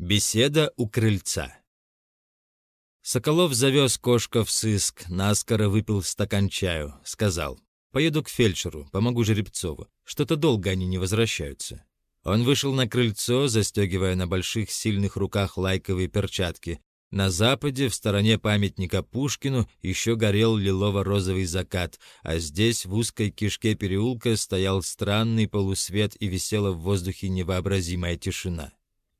Беседа у крыльца. Соколов завез кошка в сыск, наскоро выпил стакан чаю, сказал, «Поеду к фельдшеру, помогу Жеребцову. Что-то долго они не возвращаются». Он вышел на крыльцо, застегивая на больших сильных руках лайковые перчатки. На западе, в стороне памятника Пушкину, еще горел лилово-розовый закат, а здесь, в узкой кишке переулка, стоял странный полусвет и висела в воздухе невообразимая тишина.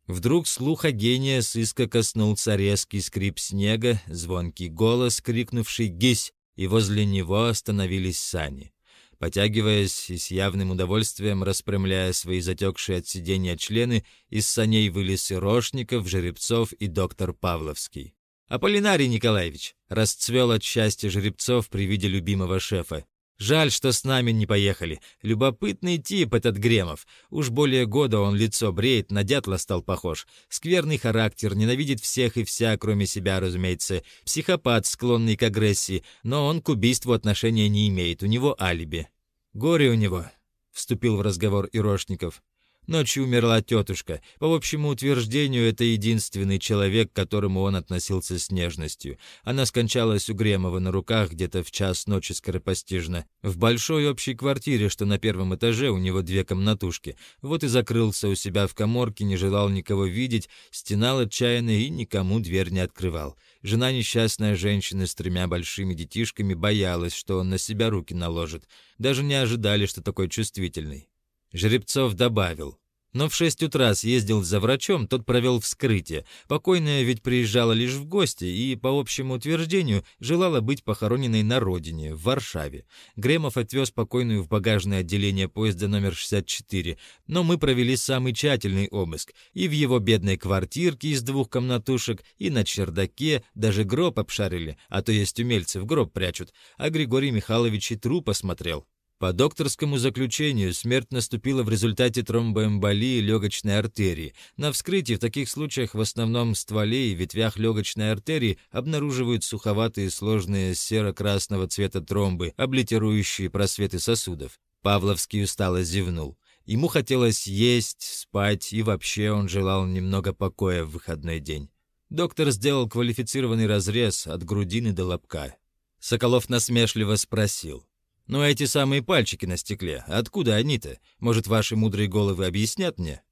Вдруг слуха гения сыска коснулся резкий скрип снега, звонкий голос, крикнувший «Гись!», и возле него остановились сани. Потягиваясь и с явным удовольствием распрямляя свои затекшие от сидения члены, из саней вылез Ирошников, Жеребцов и доктор Павловский. «Аполлинарий Николаевич!» — расцвел от счастья Жеребцов при виде любимого шефа. Жаль, что с нами не поехали. Любопытный тип этот Гремов. Уж более года он лицо бреет, на дятла стал похож. Скверный характер, ненавидит всех и вся, кроме себя, разумеется. Психопат, склонный к агрессии, но он к убийству отношения не имеет, у него алиби. Горе у него, — вступил в разговор Ирошников. Ночью умерла тетушка. По общему утверждению, это единственный человек, к которому он относился с нежностью. Она скончалась у Гремова на руках где-то в час ночи скоропостижно. В большой общей квартире, что на первом этаже, у него две комнатушки. Вот и закрылся у себя в коморке, не желал никого видеть, стенал отчаянно и никому дверь не открывал. Жена несчастная женщина с тремя большими детишками боялась, что он на себя руки наложит. Даже не ожидали, что такой чувствительный. Жеребцов добавил. Но в шесть утра съездил за врачом, тот провел вскрытие. Покойная ведь приезжала лишь в гости и, по общему утверждению, желала быть похороненной на родине, в Варшаве. Гремов отвез покойную в багажное отделение поезда номер 64, но мы провели самый тщательный обыск. И в его бедной квартирке из двух комнатушек, и на чердаке, даже гроб обшарили, а то есть умельцы в гроб прячут. А Григорий Михайлович и труп осмотрел. По докторскому заключению, смерть наступила в результате тромбоэмболии легочной артерии. На вскрытии в таких случаях в основном стволе и ветвях легочной артерии обнаруживают суховатые сложные серо-красного цвета тромбы, облитерующие просветы сосудов. Павловский устало зевнул. Ему хотелось есть, спать, и вообще он желал немного покоя в выходной день. Доктор сделал квалифицированный разрез от грудины до лобка. Соколов насмешливо спросил. Но эти самые пальчики на стекле, откуда они-то? Может, ваши мудрые головы объяснят мне?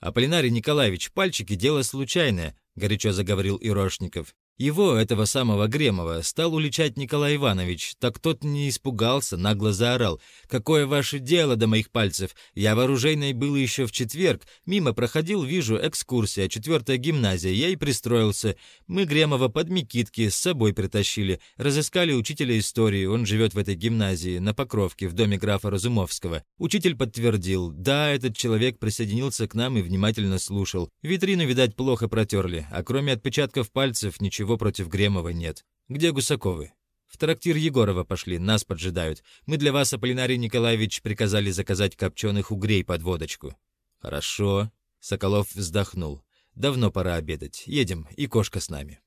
Аполлинарий Николаевич, пальчики — дело случайное, — горячо заговорил Ирошников. Его, этого самого Гремова, стал уличать Николай Иванович, так тот не испугался, нагло заорал. «Какое ваше дело до моих пальцев? Я вооруженный был еще в четверг. Мимо проходил, вижу, экскурсия, четвертая гимназия, я и пристроился. Мы Гремова под Микитки с собой притащили. Разыскали учителя истории, он живет в этой гимназии, на Покровке, в доме графа Разумовского. Учитель подтвердил, да, этот человек присоединился к нам и внимательно слушал. Витрину, видать, плохо протерли, а кроме отпечатков пальцев ничего ничего против Гремова нет. Где Гусаковы? В трактир Егорова пошли, нас поджидают. Мы для вас, Аполлинарий Николаевич, приказали заказать копченых угрей под водочку. Хорошо. Соколов вздохнул. Давно пора обедать. Едем, и кошка с нами.